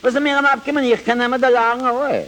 Was er mir am abkommen, ich kann immer da lang, oh. Eh.